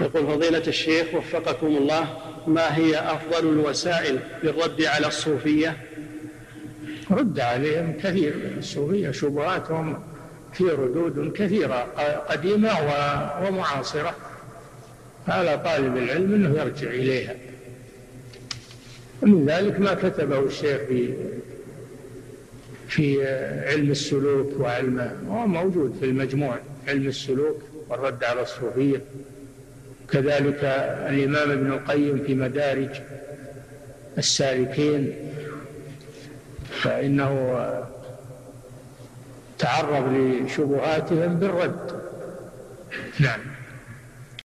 يقول فضيلة الشيخ وفقكم الله ما هي أفضل الوسائل للرد على الصوفية؟ رد عليهم كثير. الصوفية شبهاتهم في ردود كثيرة قديمة ومعاصرة. فعلى طالب العلم أنه يرجع إليها. ومن ذلك ما كتبه الشيخ في في علم السلوك وعلم هو موجود في المجموع علم السلوك والرد على الصوفية. كذلك الإمام ابن القيم في مدارج السالكين فإنه تعرض لشبهاتهم بالرد. نعم.